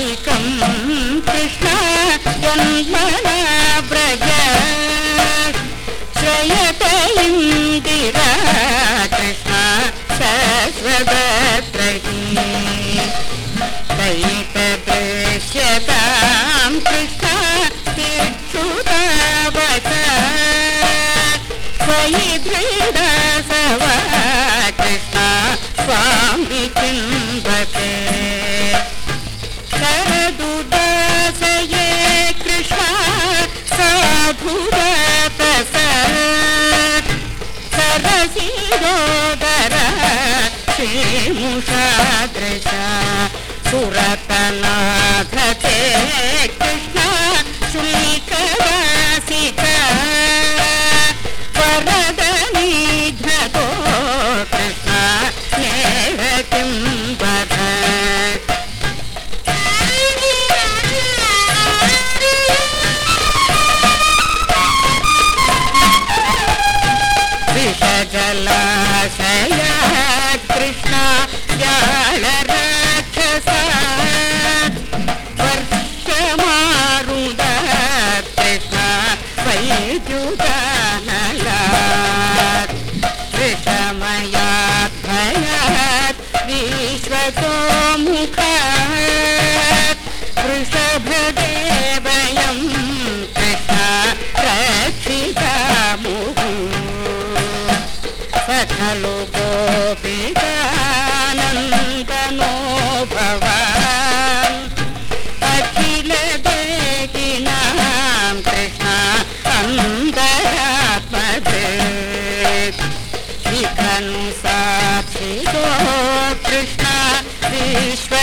ஈக்கம் கிருஷ்ண ஜன்மன பிரஜ ஸ்ரயத இந்திரா கிருஷ்ண சஸ்வத ಗಂಗೋದರ ಶ್ರೀಮುಖ ದೃಶ ಸುರತನಾಥ श्वपा वृषभ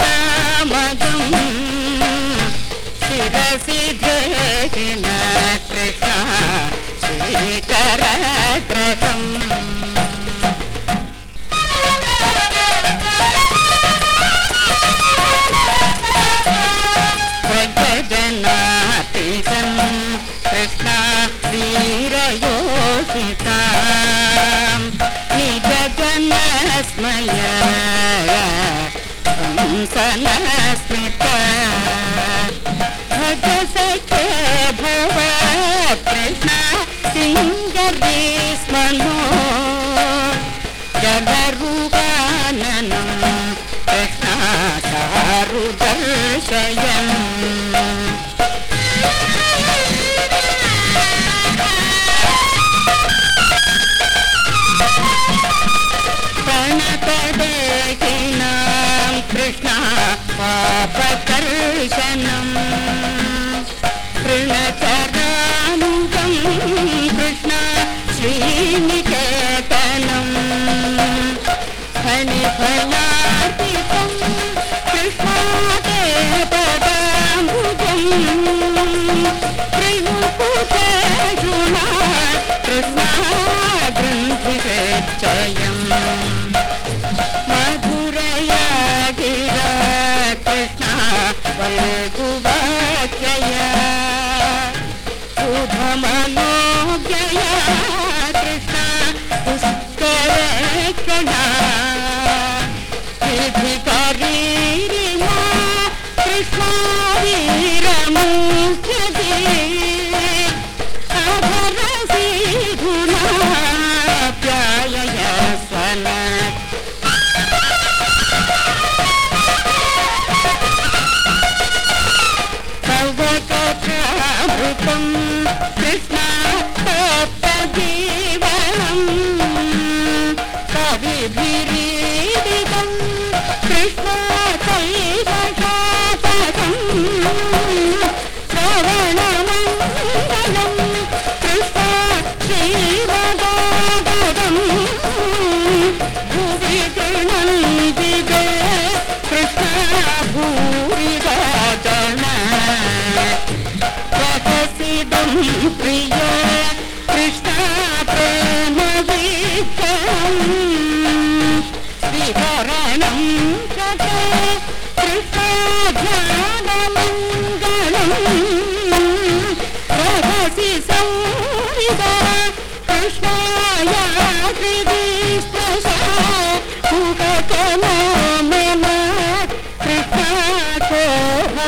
తామగం శిరసి ధేన కృష్ణ மறுதல்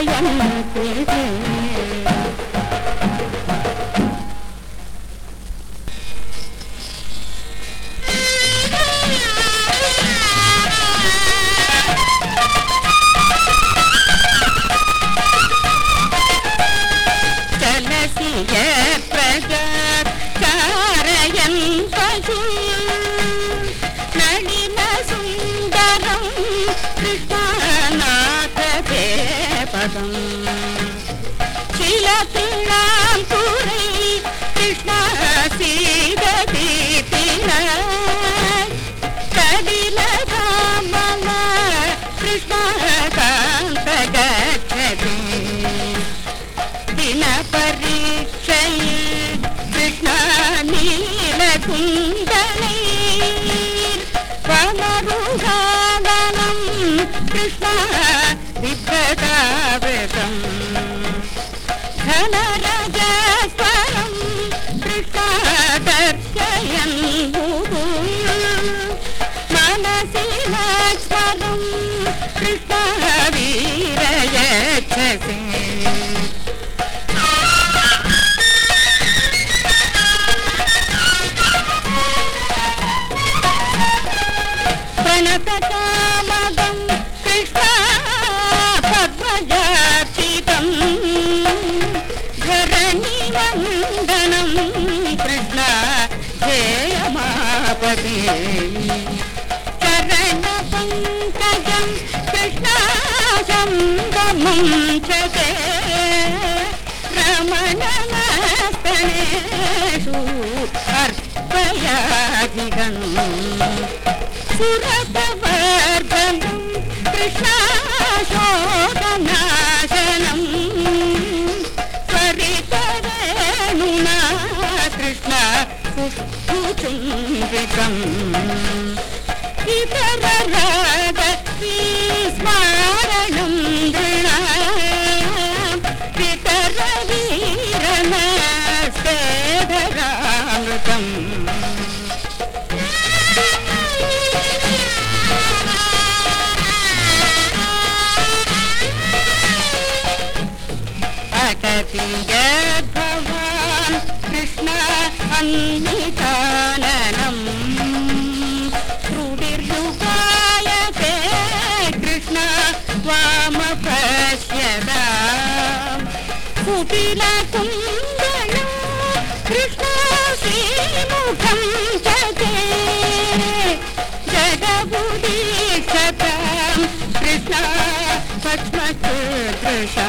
பயன் கடற்கயன் ஞாதிகன் சுரபவர்தனம் கிருஷ்ணாசோகநாசனம் ஸ்வரிதவேணுனா கிருஷ்ண சுச்சும்பிகம் सन्निधाननम् रुविर्युगायते कृष्ण त्वामपश्यदा कुपिलकुन्दनं कृष्णश्रीमुखं जगे जगबुदीक्षतां कृष्ण पद्मकृतृषा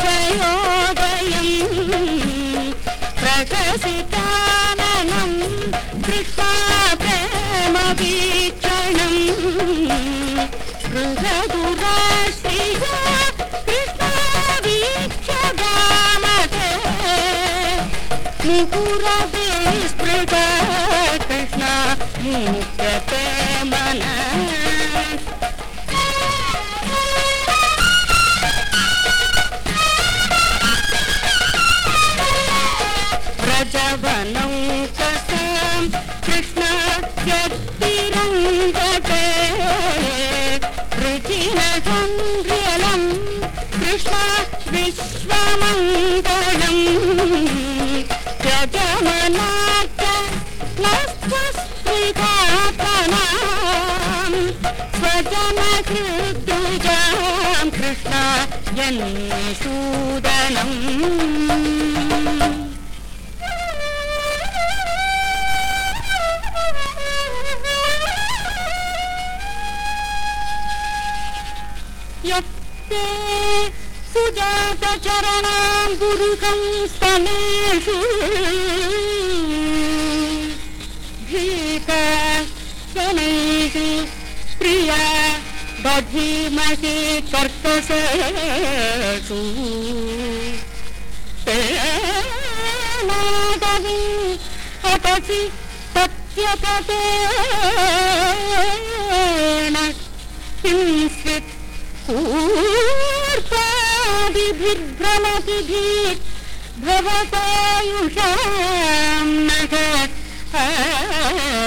योदयम् प्रकशितादनम् कृष्णा प्रेमवीक्षणम् कृषु दाश्रिः कृष्णा वीक्षामते गुर विस्तृता कृष्णाते தீமகி சொற்கசேசு சேனாகவி அபசி சத்யபதேன ஹிம்சித் கூர்பாதிபிர்பிரமதிபிர் भवतायुषां नः